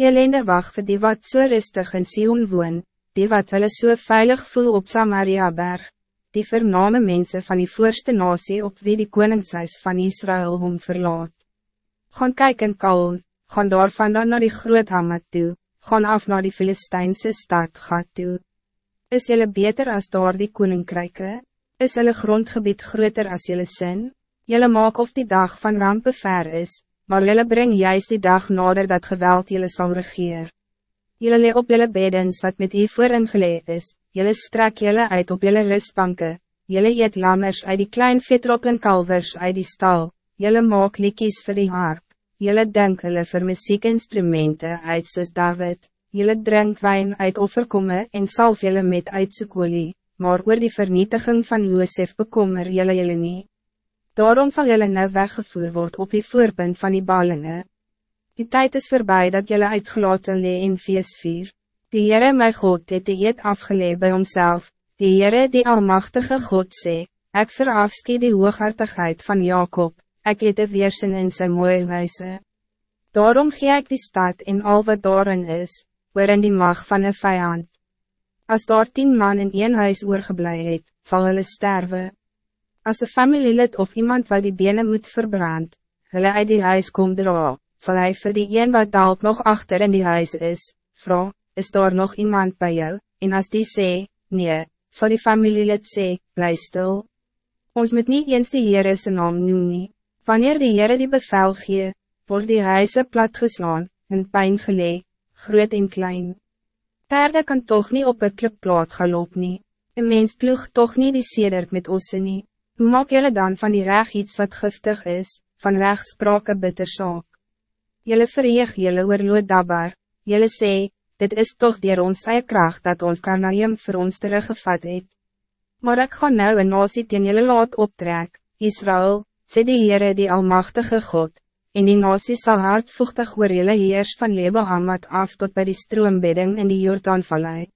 Jelende wacht vir die wat so rustig in Sion woon, die wat hulle so veilig voel op Samaria berg, die vername mensen van die voorste nasie op wie die koningshuis van Israël hom verlaat. Gaan kyk en kalm, gaan daarvan dan naar die groot Hamad toe, gaan af naar die Filistijnse stad gaat toe. Is jullie beter als daar die koninkryke? Is jullie grondgebied groter als jullie sin? Jullie maak of die dag van rampen ver is, maar jullie breng juist die dag nader dat geweld jullie zal regeer. Jullie lee op jullie bedens wat met u voor ingeleid is, jullie strek jullie uit op jullie rustbanken, jullie eet lammers uit die klein vetrop en kalvers uit die stal, jullie maak liedjes voor die harp, jullie denk hulle vir muziekinstrumenten uit soos David, jullie drink wijn uit offerkomme en salf jullie met uitsoekolie, maar oor die vernietiging van Josef bekommer jullie jullie niet. Daarom zal jullie nou weggevoerd worden op die voorpunt van die ballingen. Die tijd is voorbij dat jullie uitgelaten lee in feest vier. Die Heere my God het die eet afgeleid bij homself. Die Heere die almachtige God sê, ek verafskie die hooghartigheid van Jacob, ek het de weersin in sy mooie wijze. Daarom gee ik die stad in al wat daarin is, waarin die mag van een vijand. Als daar tien man in een huis oorgeblij het, sal hulle sterven. Als een familielid of iemand wat die benen moet verbrand, hulle uit die huis kom dra, zal hij voor die een wat dalk nog achter in die huis is, vrouw, is daar nog iemand bij jou, en als die sê, nee, zal die familielid sê, bly stil. Ons moet niet eens die Heere zijn naam noem nie. Wanneer die Heere die bevel gee, word die huise platgeslaan, en pijn gelee, groot en klein. Perde kan toch niet op een klipplaat galop nie, een mens ploeg toch niet die sedert met osse nie. Hoe maak jullie dan van die reg iets wat giftig is, van rechtsprake bitter saak? Jullie verheeg jullie oorlood dabar, jullie sê, dit is toch dier ons eie kracht dat ons karnaïum voor ons teruggevat het. Maar ik ga nou een nasie teen jullie laat optrek, Israël, sê die Heere die Almachtige God, en die nasie sal hardvochtig oor jullie heers van Lebahamad af tot bij die stroombedding in die Jordaan vallei.